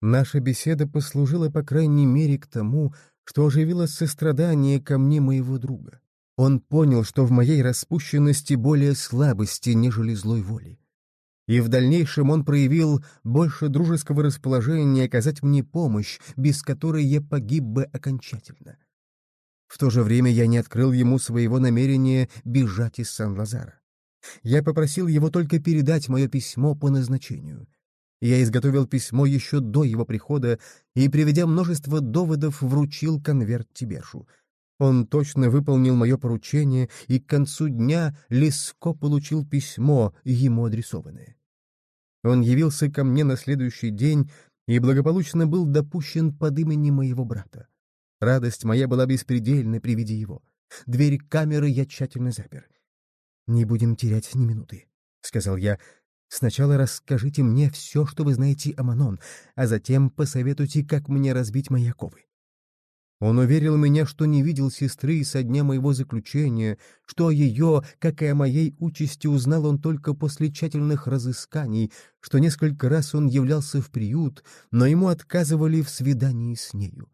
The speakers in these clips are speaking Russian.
Наша беседа послужила, по крайней мере, к тому, что оживило сострадание ко мне моего друга. Он понял, что в моей распущенности более слабости, нежели злой воли. И в дальнейшем он проявил больше дружеского расположения оказать мне помощь, без которой я погиб бы окончательно. В то же время я не открыл ему своего намерения бежать из Сан-Лазара. Я попросил его только передать мое письмо по назначению. Я изготовил письмо еще до его прихода и, приведя множество доводов, вручил конверт Тибершу. Он точно выполнил мое поручение, и к концу дня Леско получил письмо, ему адресованное. Он явился ко мне на следующий день и благополучно был допущен под именем моего брата. Радость моя была беспредельна при виде его. Дверь камеры я тщательно запер. «Не будем терять ни минуты», — сказал я. «Сначала расскажите мне все, что вы знаете о Манон, а затем посоветуйте, как мне разбить мои оковы». Он уверил меня, что не видел сестры со дня моего заключения, что о ее, как и о моей участи, узнал он только после тщательных разысканий, что несколько раз он являлся в приют, но ему отказывали в свидании с нею.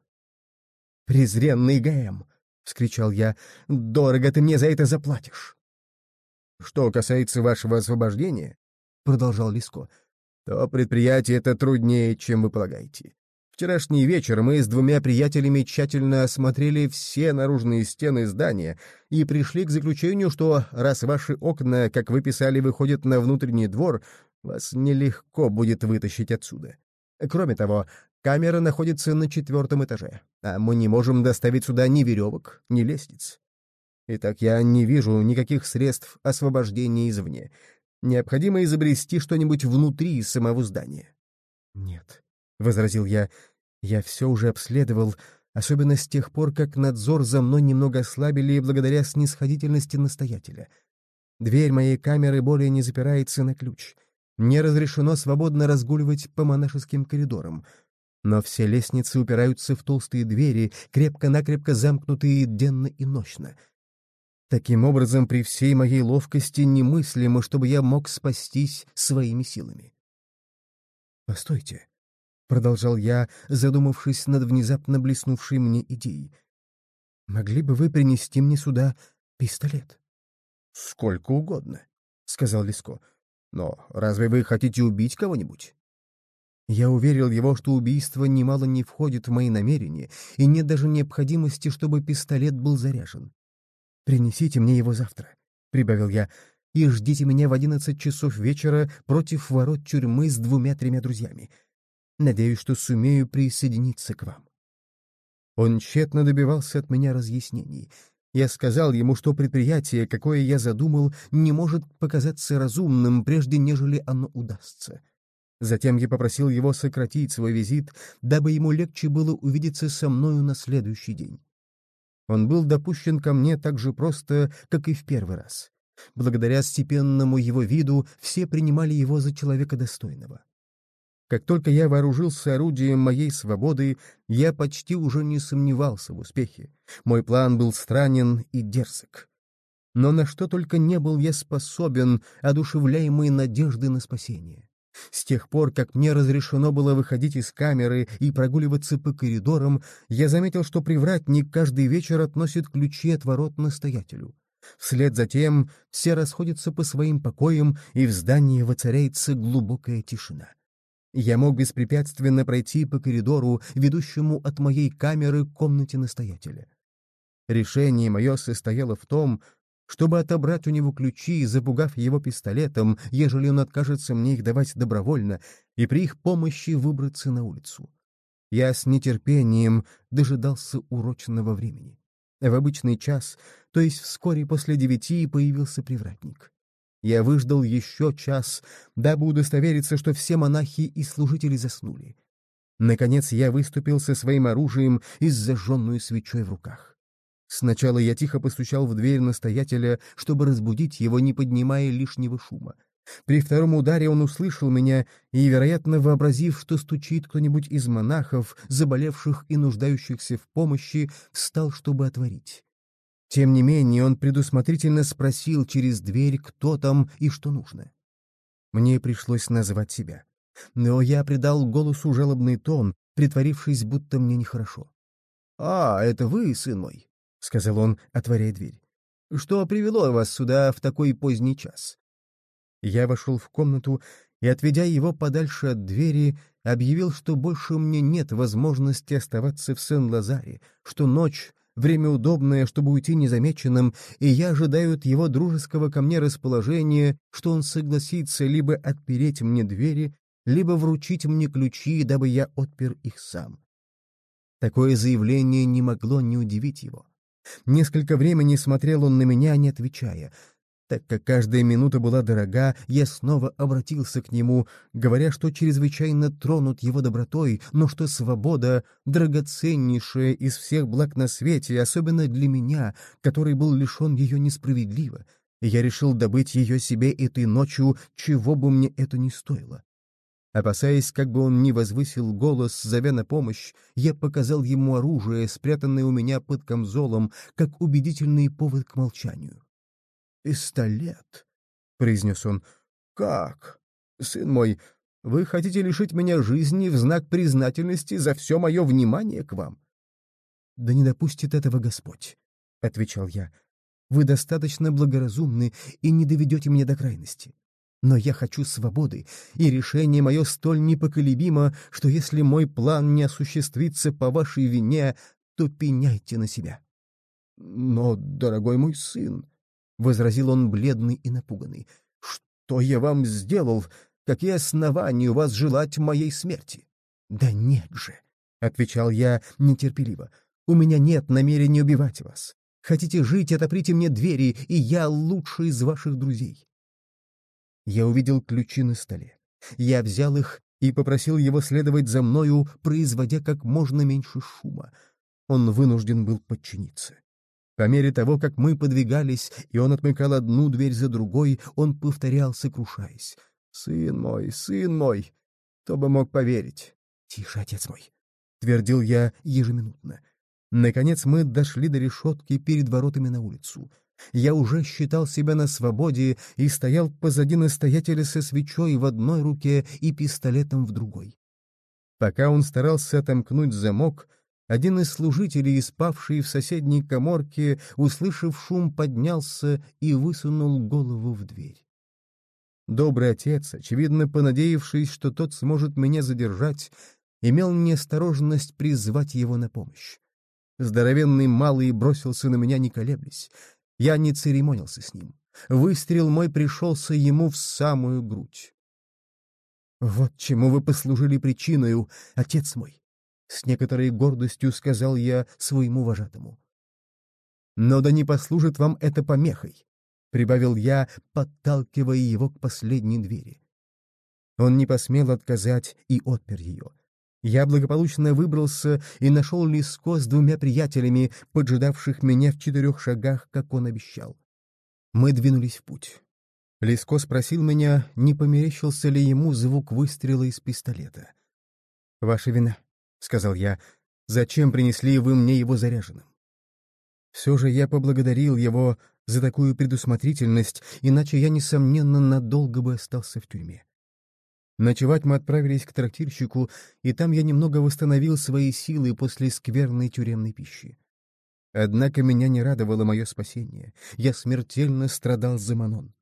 «Презренный ГМ!» — вскричал я. «Дорого ты мне за это заплатишь!» Что касается вашего освобождения, — продолжал Лиско, — то предприятие это труднее, чем вы полагаете. Вчерашний вечер мы с двумя приятелями тщательно осмотрели все наружные стены здания и пришли к заключению, что раз ваши окна, как вы писали, выходят на внутренний двор, вас нелегко будет вытащить отсюда. Кроме того, камера находится на четвертом этаже, а мы не можем доставить сюда ни веревок, ни лестниц. Итак, я не вижу никаких средств освобождения извне. Необходимо изобрести что-нибудь внутри самого здания. «Нет», — возразил я, — «я все уже обследовал, особенно с тех пор, как надзор за мной немного ослабили благодаря снисходительности настоятеля. Дверь моей камеры более не запирается на ключ. Мне разрешено свободно разгуливать по монашеским коридорам, но все лестницы упираются в толстые двери, крепко-накрепко замкнутые денно и ночно. Таким образом, при всей моей ловкости немыслимо, чтобы я мог спастись своими силами. «Постойте», — продолжал я, задумавшись над внезапно блеснувшей мне идеей. «Могли бы вы принести мне сюда пистолет?» «Сколько угодно», — сказал Леско. «Но разве вы хотите убить кого-нибудь?» Я уверил его, что убийство немало не входит в мои намерения, и нет даже необходимости, чтобы пистолет был заряжен. «Принесите мне его завтра», — прибавил я, — «и ждите меня в одиннадцать часов вечера против ворот тюрьмы с двумя-тремя друзьями. Надеюсь, что сумею присоединиться к вам». Он тщетно добивался от меня разъяснений. Я сказал ему, что предприятие, какое я задумал, не может показаться разумным, прежде нежели оно удастся. Затем я попросил его сократить свой визит, дабы ему легче было увидеться со мною на следующий день. Он был допущен ко мне так же просто, как и в первый раз. Благодаря степенному его виду все принимали его за человека достойного. Как только я вооружился орудием моей свободы, я почти уже не сомневался в успехе. Мой план был странен и дерзок. Но на что только не был я способен, одушевляемый надежды на спасение. С тех пор, как мне разрешено было выходить из камеры и прогуливаться по коридорам, я заметил, что привратник каждый вечер относит ключи от ворот настоятелю. Вслед за тем все расходятся по своим покоям, и в здании воцаряется глубокая тишина. Я мог беспрепятственно пройти по коридору, ведущему от моей камеры к комнате настоятеля. Решение мое состояло в том, чтобы отобрать у него ключи, запугав его пистолетом, ежели он откажется мне их давать добровольно, и при их помощи выбраться на улицу. Я с нетерпением дожидался уроченного времени. В обычный час, то есть вскоре после девяти, появился привратник. Я выждал еще час, дабы удостовериться, что все монахи и служители заснули. Наконец я выступил со своим оружием и с зажженной свечой в руках. Сначала я тихо постучал в дверь настоятеля, чтобы разбудить его, не поднимая лишнего шума. При втором ударе он услышал меня и, вероятно, вообразив, что стучит кто-нибудь из монахов, заболевших и нуждающихся в помощи, встал, чтобы отворить. Тем не менее, он предусмотрительно спросил через дверь, кто там и что нужно. Мне пришлось назвать себя. Но я придал голосу жалобный тон, притворившись, будто мне нехорошо. «А, это вы, сын мой», — сказал он, отворяя дверь. «Что привело вас сюда в такой поздний час?» Я вошел в комнату и, отведя его подальше от двери, объявил, что больше мне нет возможности оставаться в Сен-Лазаре, что ночь — время удобное, чтобы уйти незамеченным, и я ожидаю от его дружеского ко мне расположения, что он согласится либо отпереть мне двери, либо вручить мне ключи, дабы я отпер их сам. Такое заявление не могло не удивить его. Несколько времени смотрел он на меня, не отвечая. Так как каждая минута была дорога, я снова обратился к нему, говоря, что чрезвычайно тронут его добротой, но что свобода — драгоценнейшая из всех благ на свете, особенно для меня, который был лишен ее несправедливо, я решил добыть ее себе этой ночью, чего бы мне это ни стоило. Опасаясь, как бы он ни возвысил голос, зовя на помощь, я показал ему оружие, спрятанное у меня под камзолом, как убедительный повод к молчанию. «Пистолет», — произнес он. «Как? Сын мой, вы хотите лишить меня жизни в знак признательности за все мое внимание к вам?» «Да не допустит этого Господь», — отвечал я. «Вы достаточно благоразумны и не доведете меня до крайности. Но я хочу свободы, и решение мое столь непоколебимо, что если мой план не осуществится по вашей вине, то пеняйте на себя. — Но, дорогой мой сын, — возразил он бледный и напуганный, — что я вам сделал? Какие основания у вас желать моей смерти? — Да нет же, — отвечал я нетерпеливо, — у меня нет намерения убивать вас. Хотите жить, отоприте мне двери, и я лучший из ваших друзей. Я увидел ключи на столе. Я взял их и попросил его следовать за мною, производя как можно меньше шума. Он вынужден был подчиниться. По мере того, как мы подвигались, и он отмыкал одну дверь за другой, он повторял, сокрушаясь. «Сын мой, сын мой! Кто бы мог поверить?» «Тише, отец мой!» — твердил я ежеминутно. Наконец мы дошли до решетки перед воротами на улицу. Я уже считал себя на свободе и стоял позади настоятеля со свечой в одной руке и пистолетом в другой. Пока он старался отомкнуть замок, один из служителей, спавший в соседней коморке, услышав шум, поднялся и высунул голову в дверь. Добрый отец, очевидно понадеявшись, что тот сможет меня задержать, имел неосторожность призвать его на помощь. Здоровенный малый бросился на меня, не колеблясь. Я не церемонился с ним. Выстрел мой пришелся ему в самую грудь. «Вот чему вы послужили причиною, отец мой!» — с некоторой гордостью сказал я своему вожатому. «Но да не послужит вам это помехой», — прибавил я, подталкивая его к последней двери. Он не посмел отказать и отпер ее. Я благополучно выбрался и нашел Лиско с двумя приятелями, поджидавших меня в четырех шагах, как он обещал. Мы двинулись в путь. Лиско спросил меня, не померещился ли ему звук выстрела из пистолета. «Ваша вина», — сказал я, — «зачем принесли вы мне его заряженным?» Все же я поблагодарил его за такую предусмотрительность, иначе я, несомненно, надолго бы остался в тюрьме. Ночевать мы отправились к трактирщику, и там я немного восстановил свои силы после скверной тюремной пищи. Однако меня не радовало мое спасение. Я смертельно страдал за Манон.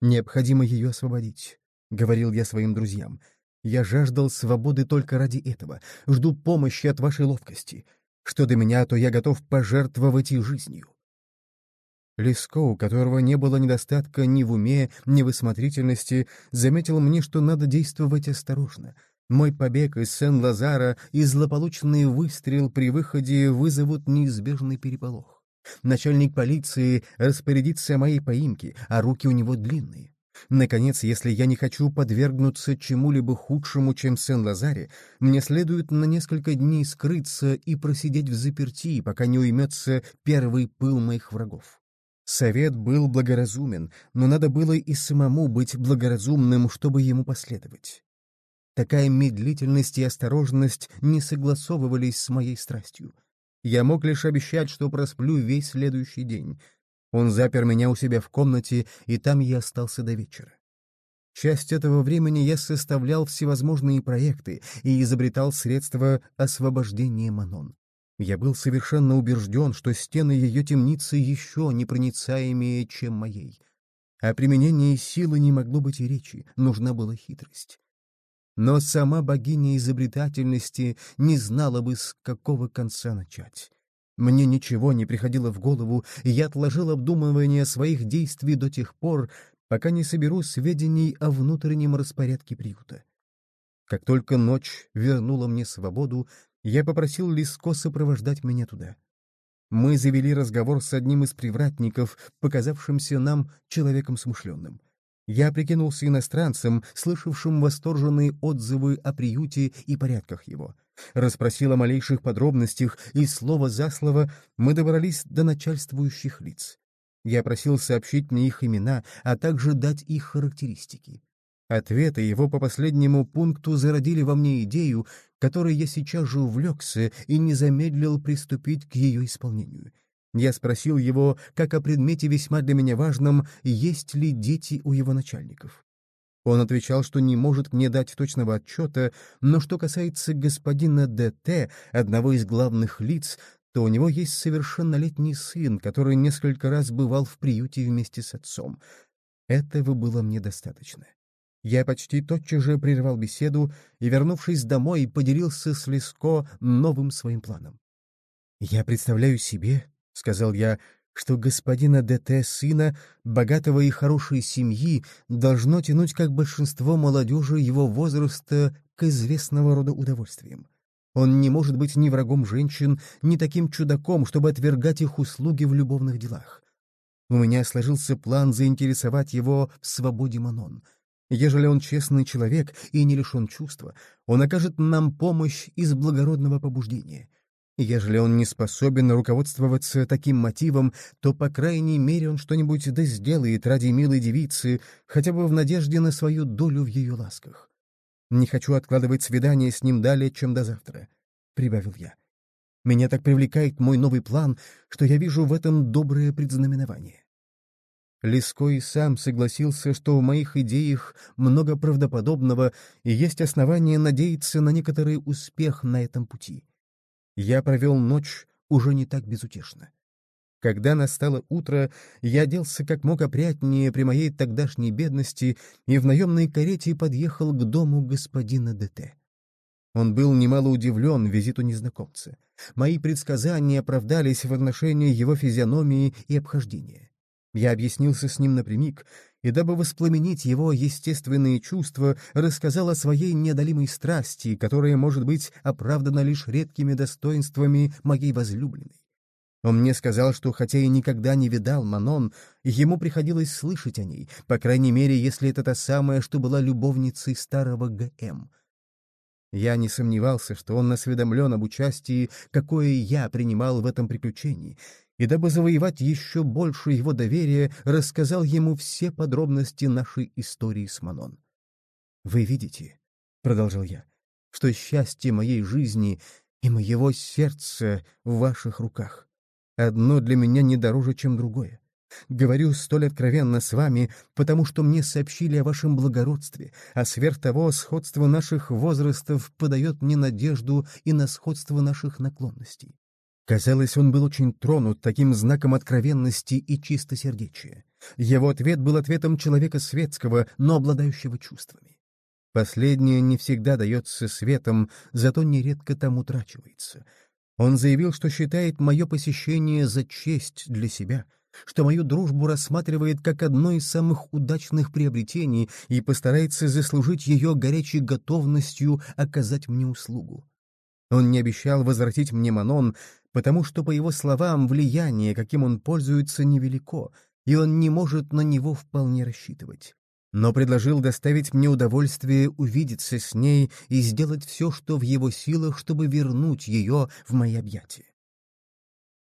«Необходимо ее освободить», — говорил я своим друзьям. «Я жаждал свободы только ради этого. Жду помощи от вашей ловкости. Что до меня, то я готов пожертвовать и жизнью». Леско, у которого не было недостатка ни в уме, ни в осмотрительности, заметил мне, что надо действовать осторожно. Мой побег из Сен-Лазара и злополучный выстрел при выходе вызовут неизбежный переполох. Начальник полиции распорядится о моей поимке, а руки у него длинные. Наконец, если я не хочу подвергнуться чему-либо худшему, чем Сен-Лазаре, мне следует на несколько дней скрыться и просидеть в заперти, пока не уймется первый пыл моих врагов. Совет был благоразумен, но надо было и самому быть благоразумным, чтобы ему последовать. Такая медлительность и осторожность не согласовывались с моей страстью. Я мог лишь обещать, что просплю весь следующий день. Он запер меня у себя в комнате, и там я остался до вечера. Часть этого времени я составлял всевозможные проекты и изобретал средства освобождения Манон. Я был совершенно убежден, что стены ее темницы еще непроницаемее, чем моей. О применении силы не могло быть и речи, нужна была хитрость. Но сама богиня изобретательности не знала бы, с какого конца начать. Мне ничего не приходило в голову, и я отложил обдумывание своих действий до тех пор, пока не соберу сведений о внутреннем распорядке приюта. Как только ночь вернула мне свободу, я попросил Лиско сопровождать меня туда. Мы завели разговор с одним из привратников, показавшимся нам человеком смышленным. Я прикинулся иностранцем, слышавшим восторженные отзывы о приюте и порядках его. Расспросил о малейших подробностях, и слово за слово мы добрались до начальствующих лиц. Я просил сообщить мне их имена, а также дать их характеристики. Ответы его по последнему пункту зародили во мне идею, которой я сейчас же увлекся и не замедлил приступить к ее исполнению. Я спросил его, как о предмете весьма для меня важном, есть ли дети у его начальников. Он отвечал, что не может мне дать точного отчета, но что касается господина Д.Т., одного из главных лиц, то у него есть совершеннолетний сын, который несколько раз бывал в приюте вместе с отцом. Этого было мне достаточно. Я почти тотчас же прервал беседу и, вернувшись домой, поделился с Леско новым своим планом. «Я представляю себе, — сказал я, — что господина ДТ сына, богатого и хорошей семьи, должно тянуть, как большинство молодежи его возраста, к известного рода удовольствиям. Он не может быть ни врагом женщин, ни таким чудаком, чтобы отвергать их услуги в любовных делах. У меня сложился план заинтересовать его в свободе Манон. Ежели он честный человек и не лишен чувства, он окажет нам помощь из благородного побуждения. Ежели он не способен руководствоваться таким мотивом, то, по крайней мере, он что-нибудь да сделает ради милой девицы, хотя бы в надежде на свою долю в ее ласках. Не хочу откладывать свидание с ним далее, чем до завтра», — прибавил я. «Меня так привлекает мой новый план, что я вижу в этом доброе предзнаменование». Леско и сам согласился, что в моих идеях много правдоподобного и есть основания надеяться на некоторый успех на этом пути. Я провел ночь уже не так безутешно. Когда настало утро, я оделся как мог опрятнее при моей тогдашней бедности и в наемной карете подъехал к дому господина ДТ. Он был немало удивлен визиту незнакомца. Мои предсказания оправдались в отношении его физиономии и обхождения. Я объяснился с ним напрямик, и дабы воспламенить его естественные чувства, рассказал о своей неодолимой страсти, которая может быть оправдана лишь редкими достоинствами моей возлюбленной. Он мне сказал, что хотя и никогда не видал Манон, ему приходилось слышать о ней, по крайней мере, если это та самая, что была любовницей старого Г.М. Я не сомневался, что он осведомлен об участии, какое я принимал в этом приключении, и дабы завоевать еще больше его доверия, рассказал ему все подробности нашей истории с Манон. «Вы видите, — продолжал я, — что счастье моей жизни и моего сердца в ваших руках. Одно для меня не дороже, чем другое. Говорю столь откровенно с вами, потому что мне сообщили о вашем благородстве, а сверх того сходство наших возрастов подает мне надежду и на сходство наших наклонностей. Казалось, он был очень тронут таким знаком откровенности и чистосердечия. Его ответ был ответом человека светского, но обладающего чувствами. Последнее не всегда дается светом, зато нередко там утрачивается — он заявил, что считает мое посещение за честь для себя, что мою дружбу рассматривает как одно из самых удачных приобретений и постарается заслужить ее горячей готовностью оказать мне услугу. Он не обещал возвратить мне Манон, потому что, по его словам, влияние, каким он пользуется, невелико, и он не может на него вполне рассчитывать но предложил доставить мне удовольствие увидеться с ней и сделать все, что в его силах, чтобы вернуть ее в мои объятия.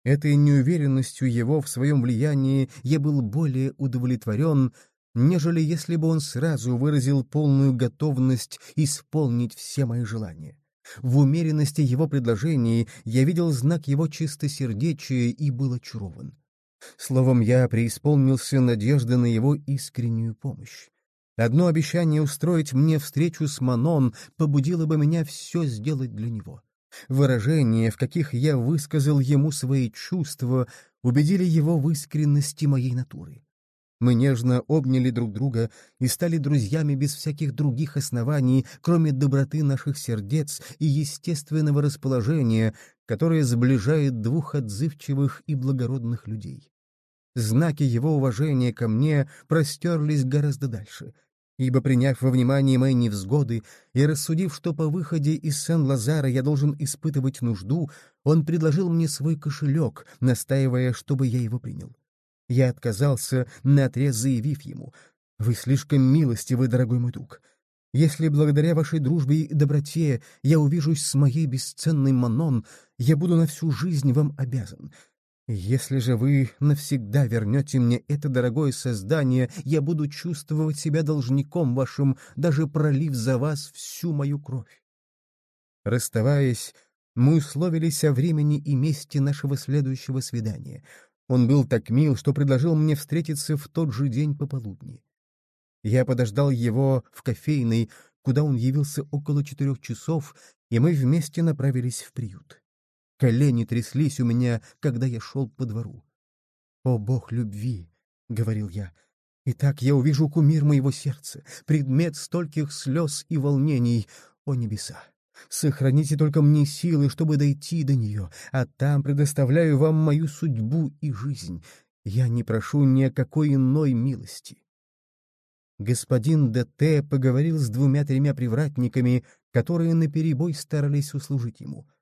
Этой неуверенностью его в своем влиянии я был более удовлетворен, нежели если бы он сразу выразил полную готовность исполнить все мои желания. В умеренности его предложений я видел знак его чистосердечия и был очарован. Словом, я преисполнился надежды на его искреннюю помощь. Одно обещание устроить мне встречу с Манон побудило бы меня все сделать для него. Выражения, в каких я высказал ему свои чувства, убедили его в искренности моей натуры. Мы нежно обняли друг друга и стали друзьями без всяких других оснований, кроме доброты наших сердец и естественного расположения, которое сближает двух отзывчивых и благородных людей. Знаки его уважения ко мне простерлись гораздо дальше — ибо, приняв во внимание мои невзгоды и рассудив, что по выходе из Сен-Лазара я должен испытывать нужду, он предложил мне свой кошелек, настаивая, чтобы я его принял. Я отказался, наотрез заявив ему, «Вы слишком милостивы, дорогой мой друг. Если благодаря вашей дружбе и доброте я увижусь с моей бесценной Манон, я буду на всю жизнь вам обязан. Если же вы навсегда вернете мне это дорогое создание, я буду чувствовать себя должником вашим, даже пролив за вас всю мою кровь. Расставаясь, мы условились о времени и месте нашего следующего свидания. Он был так мил, что предложил мне встретиться в тот же день пополудни. Я подождал его в кофейной, куда он явился около четырех часов, и мы вместе направились в приют. Колени тряслись у меня, когда я шел по двору. «О, Бог любви!» — говорил я. «И так я увижу кумир моего сердца, предмет стольких слез и волнений, о небеса! Сохраните только мне силы, чтобы дойти до нее, а там предоставляю вам мою судьбу и жизнь. Я не прошу ни о какой иной милости». Господин Д.Т. поговорил с двумя-тремя привратниками, которые наперебой старались услужить ему —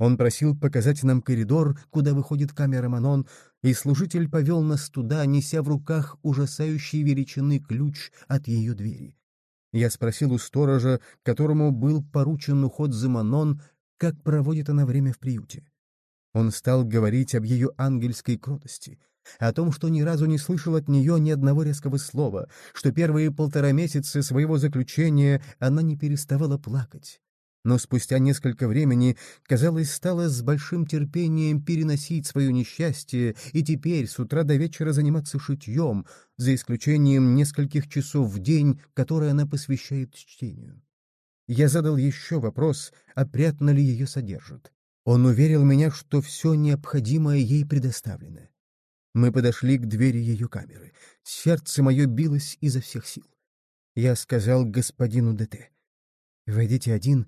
он просил показать нам коридор, куда выходит камера Манон, и служитель повел нас туда, неся в руках ужасающей величины ключ от ее двери. Я спросил у сторожа, которому был поручен уход за Манон, как проводит она время в приюте. Он стал говорить об ее ангельской кротости, о том, что ни разу не слышал от нее ни одного резкого слова, что первые полтора месяца своего заключения она не переставала плакать, но спустя несколько времени, казалось, стала с большим терпением переносить свое несчастье и теперь с утра до вечера заниматься шитьем, за исключением нескольких часов в день, которые она посвящает чтению. Я задал еще вопрос, опрятно ли ее содержат. Он уверил меня, что все необходимое ей предоставлено. Мы подошли к двери ее камеры. Сердце мое билось изо всех сил. Я сказал господину ДТ. «Войдите один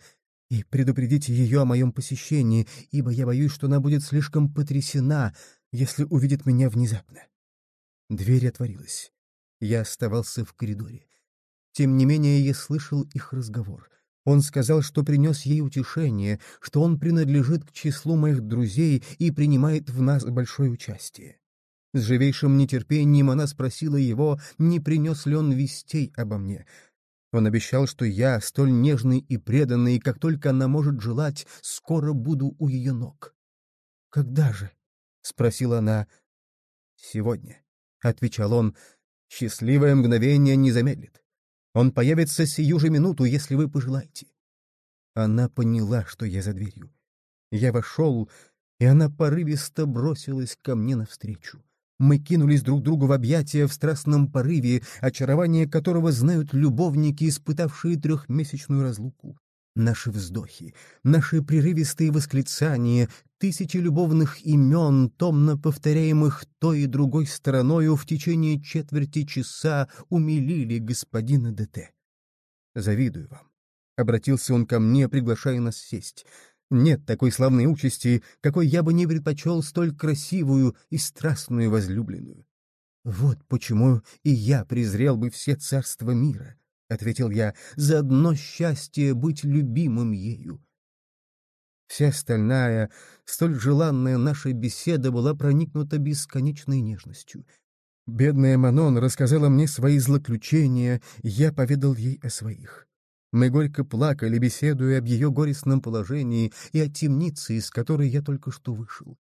и предупредите ее о моем посещении, ибо я боюсь, что она будет слишком потрясена, если увидит меня внезапно. Дверь отворилась. Я оставался в коридоре. Тем не менее, я слышал их разговор. Он сказал, что принес ей утешение, что он принадлежит к числу моих друзей и принимает в нас большое участие. С живейшим нетерпением она спросила его, не принес ли он вестей обо мне — он обещал, что я, столь нежный и преданный, как только она может желать, скоро буду у ее ног. «Когда же?» — спросила она. «Сегодня», — отвечал он. «Счастливое мгновение не замедлит. Он появится сию же минуту, если вы пожелаете». Она поняла, что я за дверью. Я вошел, и она порывисто бросилась ко мне навстречу. Мы кинулись друг другу в объятия в страстном порыве, очарование которого знают любовники, испытавшие трехмесячную разлуку. Наши вздохи, наши прерывистые восклицания, тысячи любовных имен, томно повторяемых той и другой стороною в течение четверти часа умилили господина ДТ. «Завидую вам», — обратился он ко мне, приглашая нас сесть. Нет такой славной участи, какой я бы не предпочел столь красивую и страстную возлюбленную. Вот почему и я презрел бы все царства мира, — ответил я, — за одно счастье быть любимым ею. Вся остальная, столь желанная наша беседа была проникнута бесконечной нежностью. Бедная Манон рассказала мне свои злоключения, я поведал ей о своих. Мы горько плакали, беседуя об ее горестном положении и о темнице, из которой я только что вышел.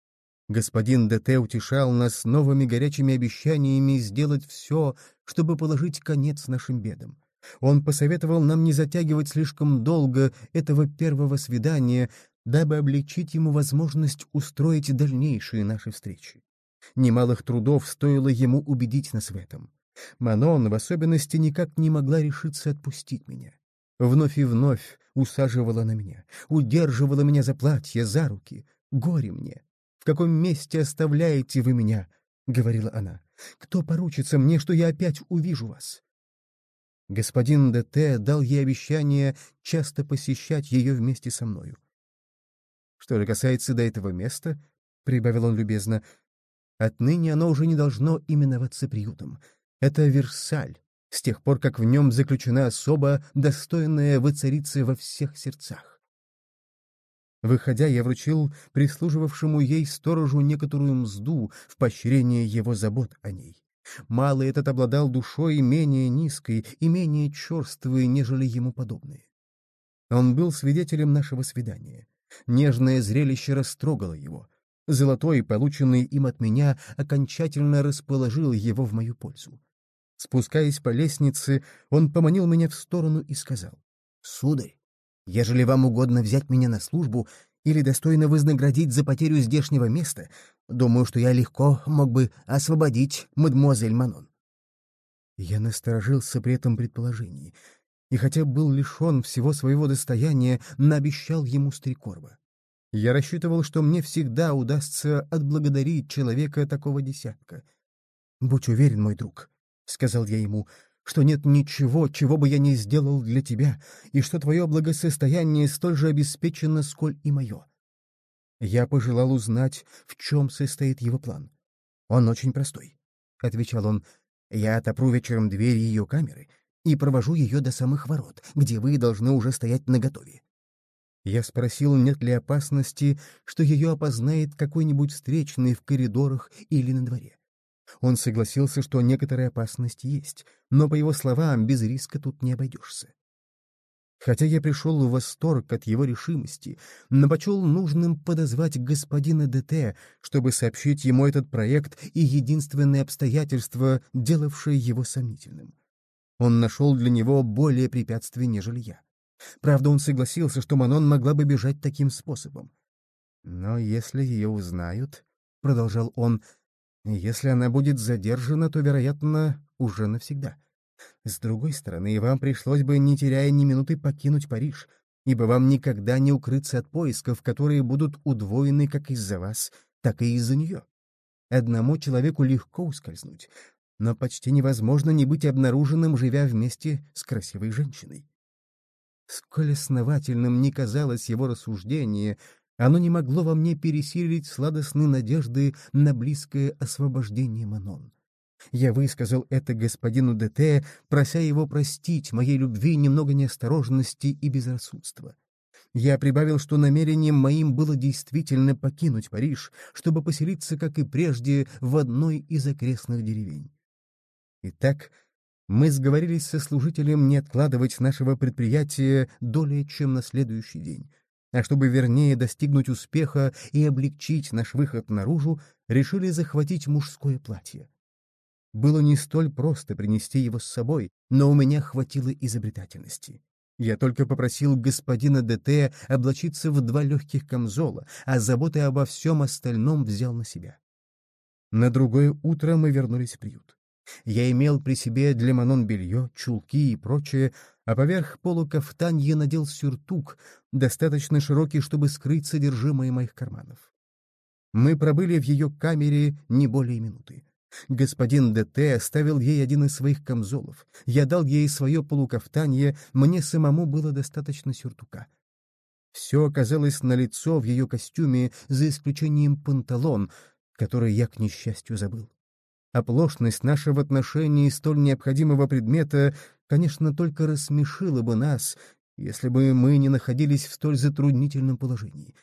Господин ДТ утешал нас новыми горячими обещаниями сделать все, чтобы положить конец нашим бедам. Он посоветовал нам не затягивать слишком долго этого первого свидания, дабы облегчить ему возможность устроить дальнейшие наши встречи. Немалых трудов стоило ему убедить нас в этом. Манон в особенности никак не могла решиться отпустить меня. Вновь и вновь усаживала на меня, удерживала меня за платье, за руки. Горе мне! В каком месте оставляете вы меня? — говорила она. «Кто поручится мне, что я опять увижу вас?» Господин ДТ дал ей обещание часто посещать ее вместе со мною. «Что же касается до этого места, — прибавил он любезно, — отныне оно уже не должно именоваться приютом. Это Версаль, с тех пор, как в нем заключена особа, достойная воцариться во всех сердцах. Выходя, я вручил прислуживавшему ей сторожу некоторую мзду в поощрение его забот о ней. Малый этот обладал душой менее низкой и менее черствой, нежели ему подобные. Он был свидетелем нашего свидания. Нежное зрелище растрогало его. Золотой, полученный им от меня, окончательно расположил его в мою пользу. Спускаясь по лестнице, он поманил меня в сторону и сказал, «Сударь, ежели вам угодно взять меня на службу или достойно вознаградить за потерю здешнего места, думаю, что я легко мог бы освободить мадемуазель Манон». Я насторожился при этом предположении, и хотя был лишен всего своего достояния, наобещал ему стрекорба. Я рассчитывал, что мне всегда удастся отблагодарить человека такого десятка. Будь уверен, мой друг, — сказал я ему, — что нет ничего, чего бы я не сделал для тебя, и что твое благосостояние столь же обеспечено, сколь и мое. Я пожелал узнать, в чем состоит его план. Он очень простой, — отвечал он. Я отопру вечером дверь ее камеры и провожу ее до самых ворот, где вы должны уже стоять наготове. Я спросил, нет ли опасности, что ее опознает какой-нибудь встречный в коридорах или на дворе. Он согласился, что некоторая опасность есть, но, по его словам, без риска тут не обойдешься. Хотя я пришел в восторг от его решимости, но почел нужным подозвать господина ДТ, чтобы сообщить ему этот проект и единственное обстоятельство, делавшее его сомнительным. Он нашел для него более препятствий, нежели я. Правда, он согласился, что Манон могла бы бежать таким способом. «Но если ее узнают», — продолжал он, если она будет задержана, то, вероятно, уже навсегда. С другой стороны, вам пришлось бы, не теряя ни минуты, покинуть Париж, ибо вам никогда не укрыться от поисков, которые будут удвоены как из-за вас, так и из-за нее. Одному человеку легко ускользнуть, но почти невозможно не быть обнаруженным, живя вместе с красивой женщиной. Сколь основательным ни казалось его рассуждение, оно не могло во мне пересилить сладостные надежды на близкое освобождение Манон. Я высказал это господину ДТ, прося его простить моей любви немного неосторожности и безрассудства. Я прибавил, что намерением моим было действительно покинуть Париж, чтобы поселиться, как и прежде, в одной из окрестных деревень. Итак, мы сговорились со служителем не откладывать нашего предприятия долее, чем на следующий день а чтобы вернее достигнуть успеха и облегчить наш выход наружу, решили захватить мужское платье. Было не столь просто принести его с собой, но у меня хватило изобретательности. Я только попросил господина ДТ облачиться в два легких камзола, а заботы обо всем остальном взял на себя. На другое утро мы вернулись в приют. Я имел при себе для Манон белье, чулки и прочее, а поверх полукафтанья надел сюртук, достаточно широкий, чтобы скрыть содержимое моих карманов. Мы пробыли в ее камере не более минуты. Господин ДТ оставил ей один из своих камзолов. Я дал ей свое полукафтанье, мне самому было достаточно сюртука. Все оказалось налицо в ее костюме, за исключением панталон, который я, к несчастью, забыл. Оплошность нашего отношения столь необходимого предмета конечно, только рассмешило бы нас, если бы мы не находились в столь затруднительном положении.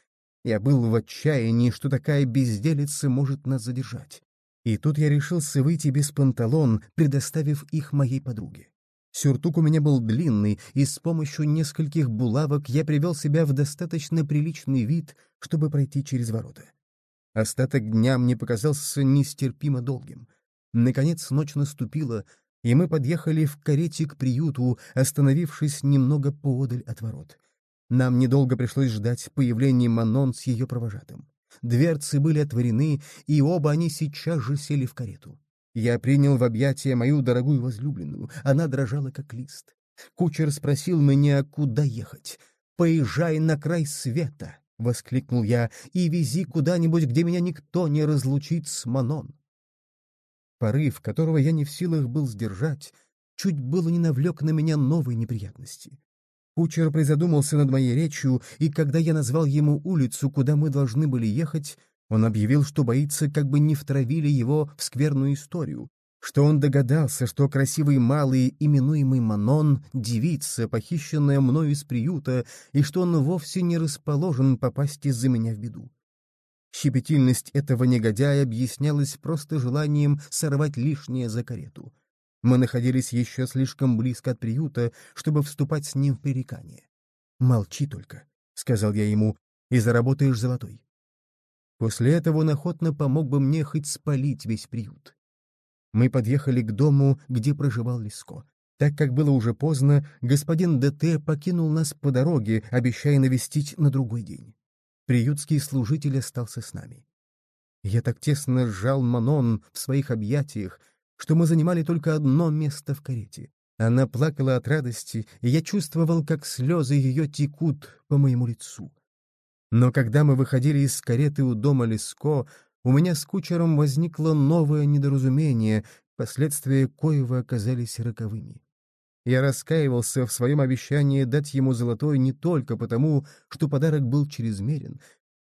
Я был в отчаянии, что такая безделица может нас задержать. И тут я решился выйти без панталон, предоставив их моей подруге. Сюртук у меня был длинный, и с помощью нескольких булавок я привел себя в достаточно приличный вид, чтобы пройти через ворота. Остаток дня мне показался нестерпимо долгим. Наконец ночь наступила, и мы подъехали в карете к приюту, остановившись немного поодаль от ворот. Нам недолго пришлось ждать появления Манон с ее провожатым. Дверцы были отворены, и оба они сейчас же сели в карету. Я принял в объятия мою дорогую возлюбленную. Она дрожала, как лист. Кучер спросил меня, куда ехать. «Поезжай на край света!» — воскликнул я, — «и вези куда-нибудь, где меня никто не разлучит с Манон». Порыв, которого я не в силах был сдержать, чуть было не навлек на меня новые неприятности. Кучер призадумался над моей речью, и когда я назвал ему улицу, куда мы должны были ехать, он объявил, что боится, как бы не втравили его в скверную историю, что он догадался, что красивый малый, именуемый Манон, девица, похищенная мною из приюта, и что он вовсе не расположен попасть из-за меня в беду. Щепетильность этого негодяя объяснялась просто желанием сорвать лишнее за карету. Мы находились еще слишком близко от приюта, чтобы вступать с ним в пререкание. «Молчи только», — сказал я ему, — «и заработаешь золотой». После этого он охотно помог бы мне хоть спалить весь приют. Мы подъехали к дому, где проживал Леско. Так как было уже поздно, господин ДТ покинул нас по дороге, обещая навестить на другой день приютский служитель остался с нами. Я так тесно сжал Манон в своих объятиях, что мы занимали только одно место в карете. Она плакала от радости, и я чувствовал, как слезы ее текут по моему лицу. Но когда мы выходили из кареты у дома Леско, у меня с кучером возникло новое недоразумение, последствия коего оказались роковыми. Я раскаивался в своем обещании дать ему золотой не только потому, что подарок был чрезмерен,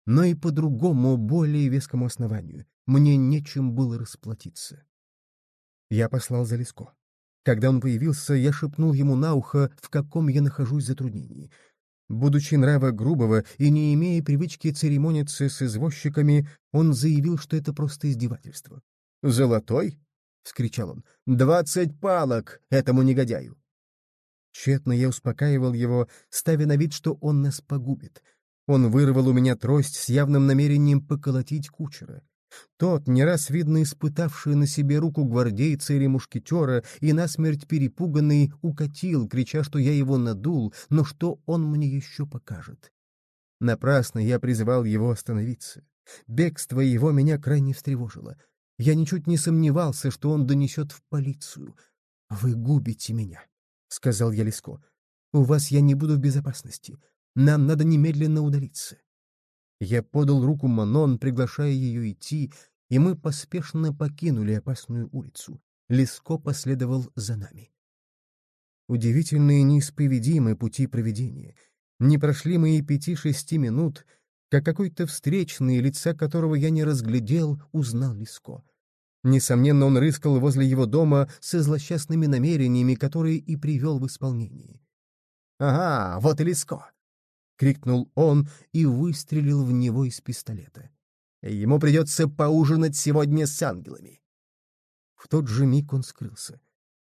но и по другому, более вескому основанию. Мне нечем было расплатиться. Я послал за Леско. Когда он появился, я шепнул ему на ухо, в каком я нахожусь затруднении. Будучи нрава грубого и не имея привычки церемониться с извозчиками, он заявил, что это просто издевательство. «Золотой?» — вскричал он. «Двадцать палок этому негодяю!» Тщетно я успокаивал его, ставя на вид, что он нас погубит. Он вырвал у меня трость с явным намерением поколотить кучера. Тот, не раз видно испытавший на себе руку гвардейца или мушкетера и насмерть перепуганный, укатил, крича, что я его надул, но что он мне еще покажет. Напрасно я призывал его остановиться. Бегство его меня крайне встревожило. Я ничуть не сомневался, что он донесет в полицию. «Вы губите меня», — сказал я Леско. «У вас я не буду в безопасности. Нам надо немедленно удалиться». Я подал руку Манон, приглашая ее идти, и мы поспешно покинули опасную улицу. Леско последовал за нами. Удивительные неисповедимые пути проведения. Не прошли мы и пяти-шести минут, как какой-то встречный, лица которого я не разглядел, узнал Леско. Несомненно, он рыскал возле его дома со злосчастными намерениями, которые и привел в исполнение. «Ага, вот и Лиско!» — крикнул он и выстрелил в него из пистолета. «Ему придется поужинать сегодня с ангелами!» В тот же миг он скрылся.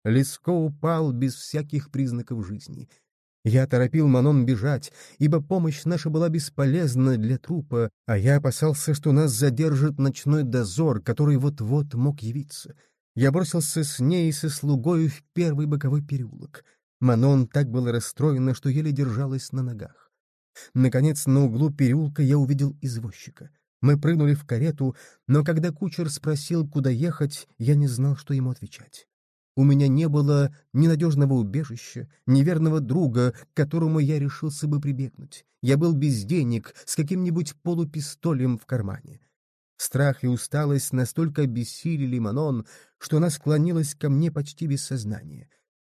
Лиско упал без всяких признаков жизни — я торопил Манон бежать, ибо помощь наша была бесполезна для трупа, а я опасался, что нас задержит ночной дозор, который вот-вот мог явиться. Я бросился с ней и со слугою в первый боковой переулок. Манон так была расстроена, что еле держалась на ногах. Наконец, на углу переулка я увидел извозчика. Мы прыгнули в карету, но когда кучер спросил, куда ехать, я не знал, что ему отвечать. У меня не было ни надежного убежища, ни верного друга, к которому я решился бы прибегнуть. Я был без денег, с каким-нибудь полупистолем в кармане. Страх и усталость настолько обессилили Манон, что она склонилась ко мне почти без сознания.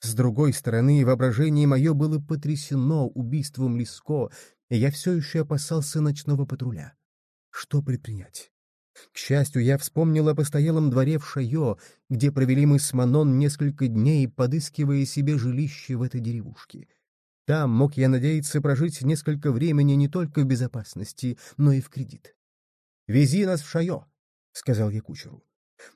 С другой стороны, воображение мое было потрясено убийством Лиско, и я все еще опасался ночного патруля. Что предпринять? К счастью, я вспомнил о постоялом дворе в Шайо, где провели мы с Манон несколько дней, подыскивая себе жилище в этой деревушке. Там мог я надеяться прожить несколько времени не только в безопасности, но и в кредит. «Вези нас в Шайо», — сказал я кучеру.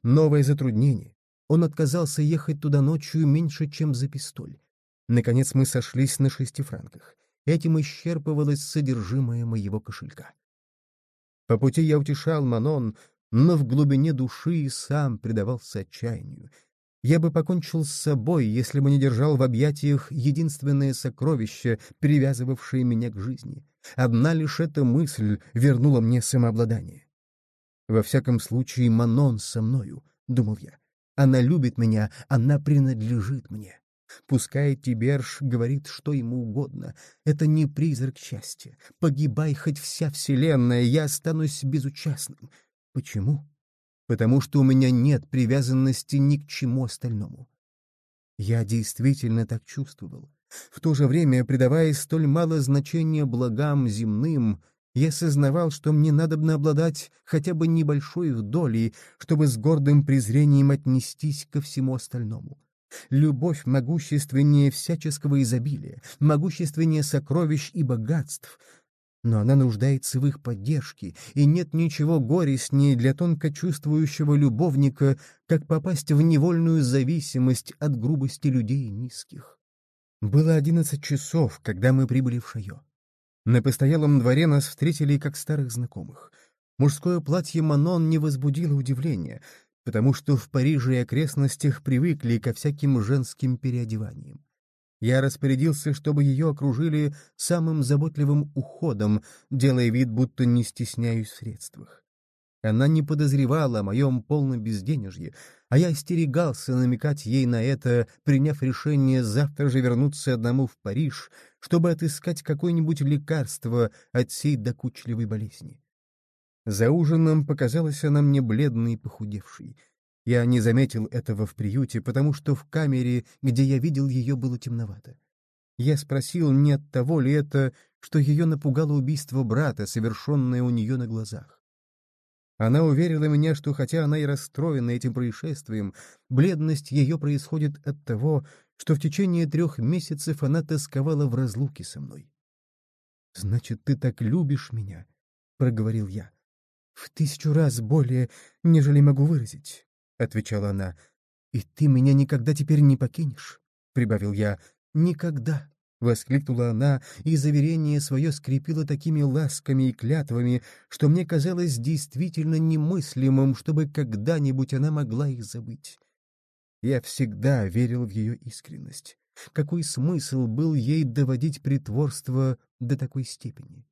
Новое затруднение. Он отказался ехать туда ночью меньше, чем за пистоль. Наконец мы сошлись на шести франках. Этим исчерпывалось содержимое моего кошелька. По пути я утешал Манон, но в глубине души и сам предавался отчаянию. Я бы покончил с собой, если бы не держал в объятиях единственное сокровище, привязывавшее меня к жизни. Одна лишь эта мысль вернула мне самообладание. «Во всяком случае, Манон со мною», — думал я. Она любит меня, она принадлежит мне. Пускай Тиберж говорит что ему угодно. Это не призрак счастья. Погибай хоть вся вселенная, я останусь безучастным. Почему? Потому что у меня нет привязанности ни к чему остальному. Я действительно так чувствовал. В то же время, придавая столь мало значения благам земным, я сознавал, что мне надобно обладать хотя бы небольшой долей, чтобы с гордым презрением отнестись ко всему остальному. Любовь могущественнее всяческого изобилия, могущественнее сокровищ и богатств. Но она нуждается в их поддержке, и нет ничего горестнее для тонко чувствующего любовника, как попасть в невольную зависимость от грубости людей низких. Было одиннадцать часов, когда мы прибыли в Шайо. На постоялом дворе нас встретили как старых знакомых. Мужское платье Манон не возбудило удивления — потому что в Париже и окрестностях привыкли ко всяким женским переодеваниям. Я распорядился, чтобы ее окружили самым заботливым уходом, делая вид, будто не стесняюсь в средствах. Она не подозревала о моем полном безденежье, а я остерегался намекать ей на это, приняв решение завтра же вернуться одному в Париж, чтобы отыскать какое-нибудь лекарство от сей докучливой болезни. За ужином показалась она мне бледной и похудевшей. Я не заметил этого в приюте, потому что в камере, где я видел ее, было темновато. Я спросил, не от того ли это, что ее напугало убийство брата, совершенное у нее на глазах. Она уверила меня, что хотя она и расстроена этим происшествием, бледность ее происходит от того, что в течение трех месяцев она тосковала в разлуке со мной. «Значит, ты так любишь меня?» — проговорил я. «В тысячу раз более, нежели могу выразить», — отвечала она. «И ты меня никогда теперь не покинешь», — прибавил я. «Никогда», — воскликнула она, и заверение свое скрепило такими ласками и клятвами, что мне казалось действительно немыслимым, чтобы когда-нибудь она могла их забыть. Я всегда верил в ее искренность. Какой смысл был ей доводить притворство до такой степени?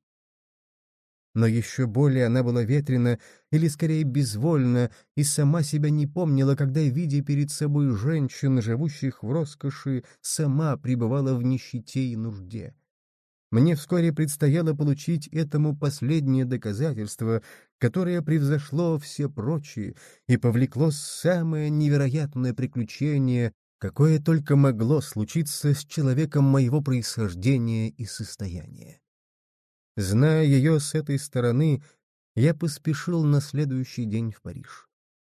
Но еще более она была ветрена, или скорее безвольна, и сама себя не помнила, когда, видя перед собой женщин, живущих в роскоши, сама пребывала в нищете и нужде. Мне вскоре предстояло получить этому последнее доказательство, которое превзошло все прочие и повлекло самое невероятное приключение, какое только могло случиться с человеком моего происхождения и состояния. Зная ее с этой стороны, я поспешил на следующий день в Париж.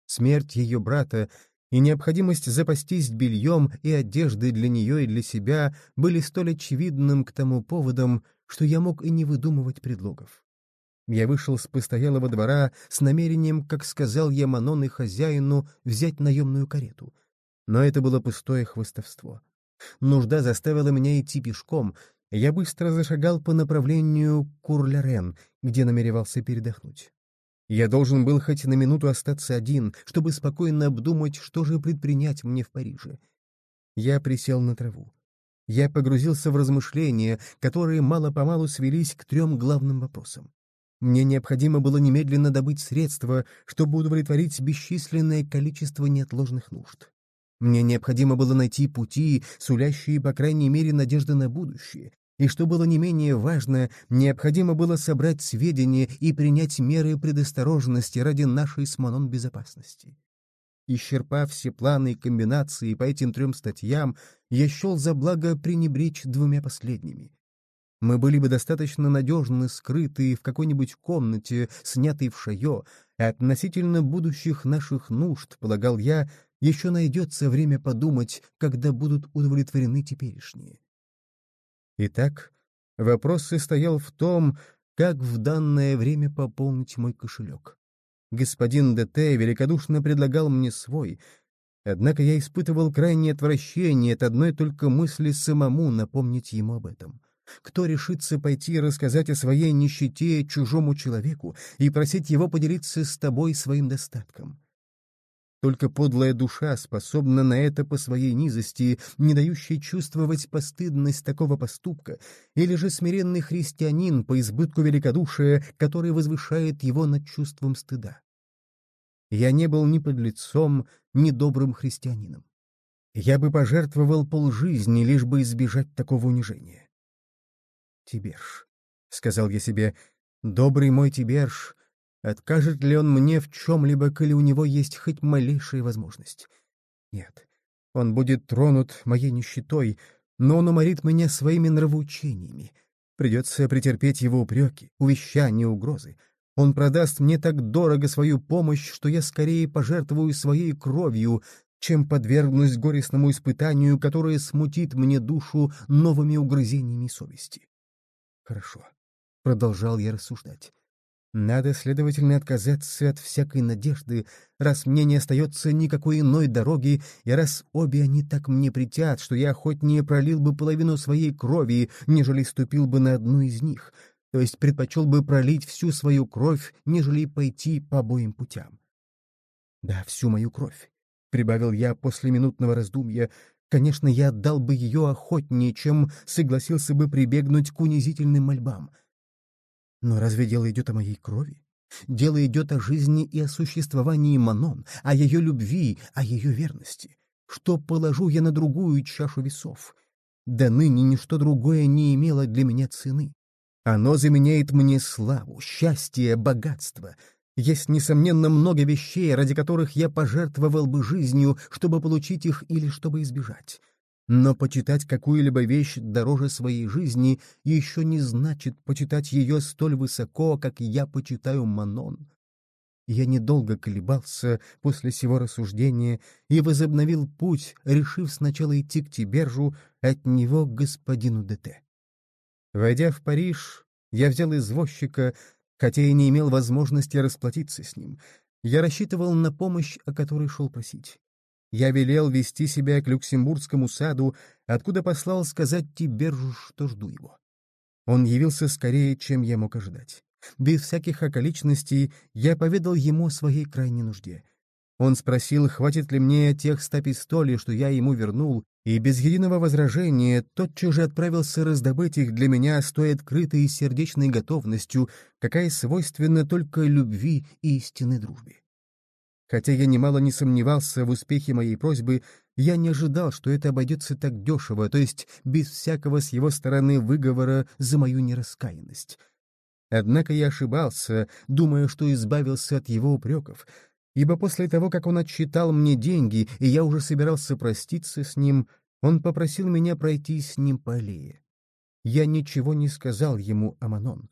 Смерть ее брата и необходимость запастись бельем и одеждой для нее и для себя были столь очевидным к тому поводом, что я мог и не выдумывать предлогов. Я вышел с постоялого двора с намерением, как сказал я Манон и хозяину, взять наемную карету. Но это было пустое хвостовство. Нужда заставила меня идти пешком, я быстро зашагал по направлению Курлярен, где намеревался передохнуть. Я должен был хоть на минуту остаться один, чтобы спокойно обдумать, что же предпринять мне в Париже. Я присел на траву. Я погрузился в размышления, которые мало-помалу свелись к трем главным вопросам. Мне необходимо было немедленно добыть средства, чтобы удовлетворить бесчисленное количество неотложных нужд. Мне необходимо было найти пути, сулящие, по крайней мере, надежды на будущее, и, что было не менее важно, необходимо было собрать сведения и принять меры предосторожности ради нашей с Манон безопасности. Исчерпав все планы и комбинации по этим трем статьям, я счел за благо пренебречь двумя последними. Мы были бы достаточно надежно скрыты в какой-нибудь комнате, снятой в шайо, и относительно будущих наших нужд, полагал я, еще найдется время подумать, когда будут удовлетворены теперешние. Итак, вопрос состоял в том, как в данное время пополнить мой кошелек. Господин ДТ великодушно предлагал мне свой, однако я испытывал крайнее отвращение от одной только мысли самому напомнить ему об этом. Кто решится пойти рассказать о своей нищете чужому человеку и просить его поделиться с тобой своим достатком? Только подлая душа способна на это по своей низости, не дающей чувствовать постыдность такого поступка, или же смиренный христианин по избытку великодушия, который возвышает его над чувством стыда. Я не был ни подлецом, ни добрым христианином. Я бы пожертвовал полжизни, лишь бы избежать такого унижения. «Тиберж», — сказал я себе, — «добрый мой Тиберж, откажет ли он мне в чем-либо, коли у него есть хоть малейшая возможность? Нет, он будет тронут моей нищетой, но он уморит меня своими нравоучениями. Придется претерпеть его упреки, увещания, угрозы. Он продаст мне так дорого свою помощь, что я скорее пожертвую своей кровью, чем подвергнусь горестному испытанию, которое смутит мне душу новыми угрызениями совести. Хорошо, — продолжал я рассуждать. Надо, следовательно, отказаться от всякой надежды, раз мне не остается никакой иной дороги, и раз обе они так мне притят, что я охотнее пролил бы половину своей крови, нежели ступил бы на одну из них, то есть предпочел бы пролить всю свою кровь, нежели пойти по обоим путям. Да, всю мою кровь, — прибавил я после минутного раздумья, конечно, я отдал бы ее охотнее, чем согласился бы прибегнуть к унизительным мольбам — но разве дело идет о моей крови? Дело идет о жизни и о существовании Манон, о ее любви, о ее верности. Что положу я на другую чашу весов? Да ныне ничто другое не имело для меня цены. Оно заменяет мне славу, счастье, богатство. Есть, несомненно, много вещей, ради которых я пожертвовал бы жизнью, чтобы получить их или чтобы избежать. Но почитать какую-либо вещь дороже своей жизни еще не значит почитать ее столь высоко, как я почитаю Манон. Я недолго колебался после сего рассуждения и возобновил путь, решив сначала идти к Тибержу, от него к господину ДТ. Войдя в Париж, я взял извозчика, хотя и не имел возможности расплатиться с ним. Я рассчитывал на помощь, о которой шел просить. Я велел вести себя к Люксембургскому саду, откуда послал сказать Тибержу, что жду его. Он явился скорее, чем я мог ожидать. Без всяких околичностей я поведал ему о своей крайней нужде. Он спросил, хватит ли мне тех ста пистолей, что я ему вернул, и без единого возражения тотчас же отправился раздобыть их для меня с той открытой и сердечной готовностью, какая свойственна только любви и истинной дружбе. Хотя я немало не сомневался в успехе моей просьбы, я не ожидал, что это обойдется так дешево, то есть без всякого с его стороны выговора за мою нераскаянность. Однако я ошибался, думая, что избавился от его упреков, ибо после того, как он отсчитал мне деньги, и я уже собирался проститься с ним, он попросил меня пройти с ним по аллее. Я ничего не сказал ему о Манон.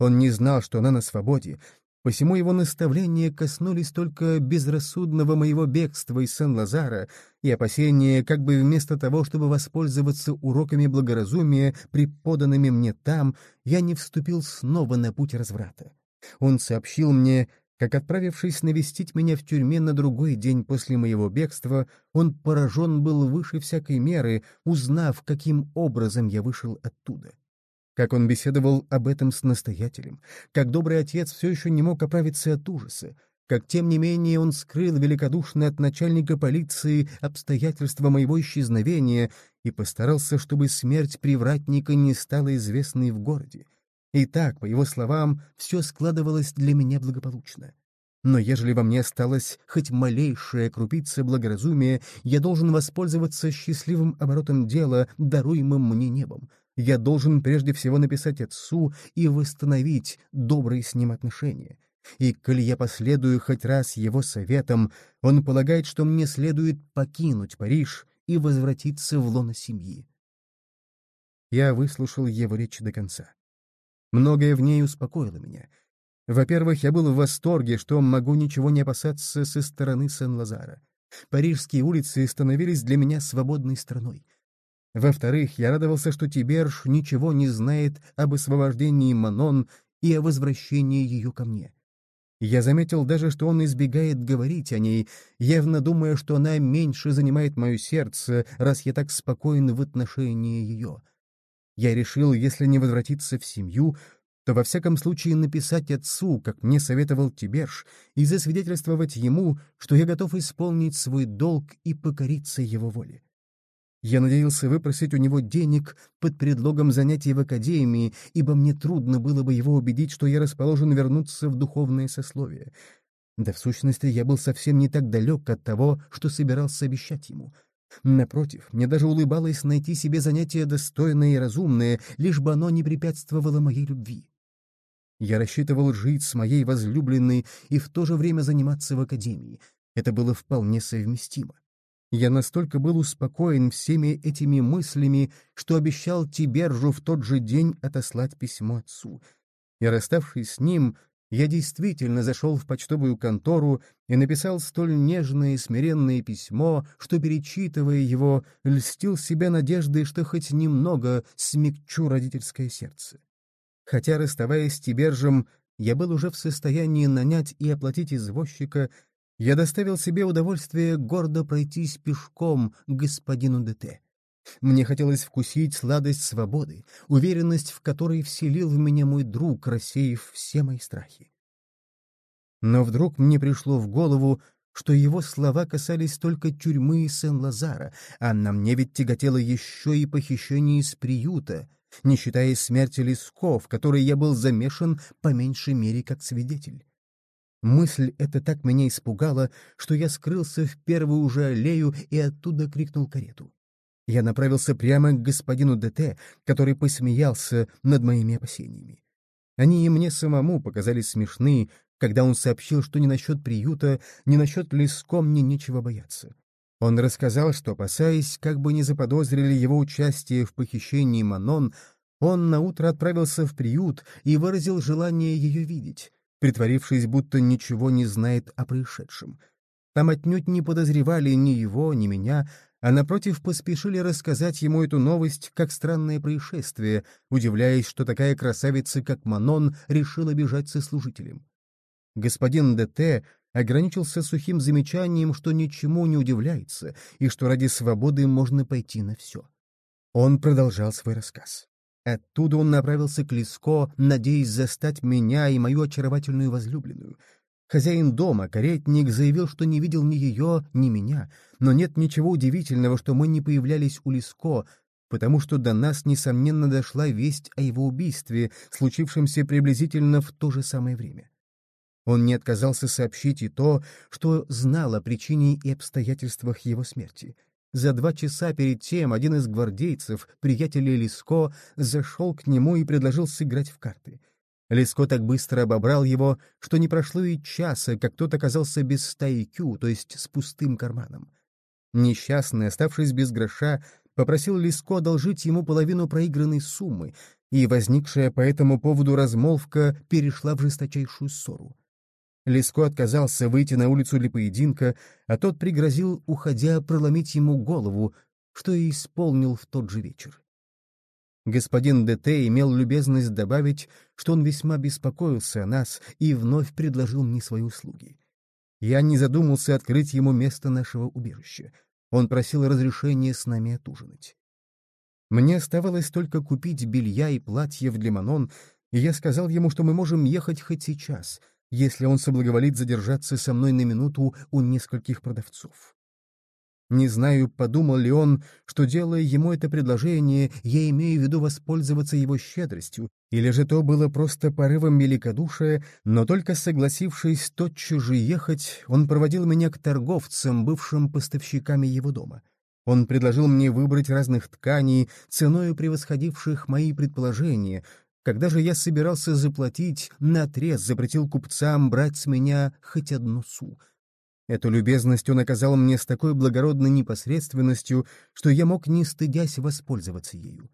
Он не знал, что она на свободе, Посему его наставления коснулись только безрассудного моего бегства из Сен-Лазара и опасения, как бы вместо того, чтобы воспользоваться уроками благоразумия, преподанными мне там, я не вступил снова на путь разврата. Он сообщил мне, как, отправившись навестить меня в тюрьме на другой день после моего бегства, он поражен был выше всякой меры, узнав, каким образом я вышел оттуда как он беседовал об этом с настоятелем, как добрый отец все еще не мог оправиться от ужаса, как, тем не менее, он скрыл великодушно от начальника полиции обстоятельства моего исчезновения и постарался, чтобы смерть привратника не стала известной в городе. И так, по его словам, все складывалось для меня благополучно. Но ежели во мне осталась хоть малейшая крупица благоразумия, я должен воспользоваться счастливым оборотом дела, даруемым мне небом — я должен прежде всего написать отцу и восстановить добрые с ним отношения. И, коли я последую хоть раз его советам, он полагает, что мне следует покинуть Париж и возвратиться в лоно семьи. Я выслушал его речь до конца. Многое в ней успокоило меня. Во-первых, я был в восторге, что могу ничего не опасаться со стороны Сен-Лазара. Парижские улицы становились для меня свободной страной. Во-вторых, я радовался, что Тиберж ничего не знает об освобождении Манон и о возвращении ее ко мне. Я заметил даже, что он избегает говорить о ней, явно думая, что она меньше занимает мое сердце, раз я так спокоен в отношении ее. Я решил, если не возвратиться в семью, то во всяком случае написать отцу, как мне советовал Тиберж, и засвидетельствовать ему, что я готов исполнить свой долг и покориться его воле. Я надеялся выпросить у него денег под предлогом занятий в академии, ибо мне трудно было бы его убедить, что я расположен вернуться в духовное сословие. Да в сущности, я был совсем не так далек от того, что собирался обещать ему. Напротив, мне даже улыбалось найти себе занятие достойное и разумное, лишь бы оно не препятствовало моей любви. Я рассчитывал жить с моей возлюбленной и в то же время заниматься в академии. Это было вполне совместимо. Я настолько был успокоен всеми этими мыслями, что обещал Тибержу в тот же день отослать письмо отцу. И, расставшись с ним, я действительно зашел в почтовую контору и написал столь нежное и смиренное письмо, что, перечитывая его, льстил себя надеждой, что хоть немного смягчу родительское сердце. Хотя, расставаясь с Тибержем, я был уже в состоянии нанять и оплатить извозчика, я доставил себе удовольствие гордо пройтись пешком к господину ДТ. Мне хотелось вкусить сладость свободы, уверенность, в которой вселил в меня мой друг, рассеяв все мои страхи. Но вдруг мне пришло в голову, что его слова касались только тюрьмы Сен-Лазара, а на мне ведь тяготело еще и похищение из приюта, не считая смерти Лесков, в которой я был замешан по меньшей мере как свидетель. Мысль эта так меня испугала, что я скрылся в первую же аллею и оттуда крикнул карету. Я направился прямо к господину ДТ, который посмеялся над моими опасениями. Они и мне самому показались смешны, когда он сообщил, что ни насчет приюта, ни насчет Леско мне нечего бояться. Он рассказал, что, опасаясь, как бы не заподозрили его участие в похищении Манон, он наутро отправился в приют и выразил желание ее видеть, притворившись, будто ничего не знает о происшедшем. Там отнюдь не подозревали ни его, ни меня, а напротив поспешили рассказать ему эту новость как странное происшествие, удивляясь, что такая красавица, как Манон, решила бежать со служителем. Господин ДТ ограничился сухим замечанием, что ничему не удивляется и что ради свободы можно пойти на все. Он продолжал свой рассказ. Оттуда он направился к Лиско, надеясь застать меня и мою очаровательную возлюбленную — Хозяин дома, каретник, заявил, что не видел ни ее, ни меня, но нет ничего удивительного, что мы не появлялись у Лиско, потому что до нас, несомненно, дошла весть о его убийстве, случившемся приблизительно в то же самое время. Он не отказался сообщить и то, что знал о причине и обстоятельствах его смерти. За два часа перед тем один из гвардейцев, приятелей Лиско, зашел к нему и предложил сыграть в карты — Леско так быстро обобрал его, что не прошло и часа, как тот оказался без стаи кю, то есть с пустым карманом. Несчастный, оставшись без гроша, попросил Леско одолжить ему половину проигранной суммы, и возникшая по этому поводу размолвка перешла в жесточайшую ссору. Леско отказался выйти на улицу для поединка, а тот пригрозил, уходя, проломить ему голову, что и исполнил в тот же вечер. Господин ДТ имел любезность добавить, что он весьма беспокоился о нас и вновь предложил мне свои услуги. Я не задумался открыть ему место нашего убежища. Он просил разрешения с нами отужинать. Мне оставалось только купить белья и платьев для Манон, и я сказал ему, что мы можем ехать хоть сейчас, если он соблаговолит задержаться со мной на минуту у нескольких продавцов. Не знаю, подумал ли он, что, делая ему это предложение, я имею в виду воспользоваться его щедростью, или же то было просто порывом великодушия, но только согласившись тотчас же ехать, он проводил меня к торговцам, бывшим поставщиками его дома. Он предложил мне выбрать разных тканей, ценою превосходивших мои предположения. Когда же я собирался заплатить, наотрез запретил купцам брать с меня хоть одну су — Эту любезность он оказал мне с такой благородной непосредственностью, что я мог, не стыдясь, воспользоваться ею.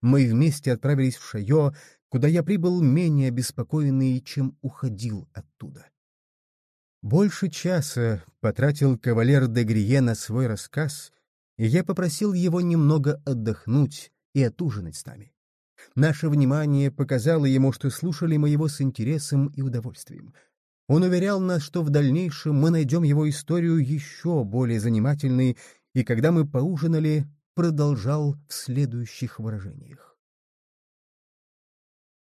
Мы вместе отправились в Шайо, куда я прибыл менее обеспокоенный, чем уходил оттуда. Больше часа потратил кавалер де Грие на свой рассказ, и я попросил его немного отдохнуть и отужинать с нами. Наше внимание показало ему, что слушали мы его с интересом и удовольствием — он уверял нас, что в дальнейшем мы найдем его историю еще более занимательной, и когда мы поужинали, продолжал в следующих выражениях.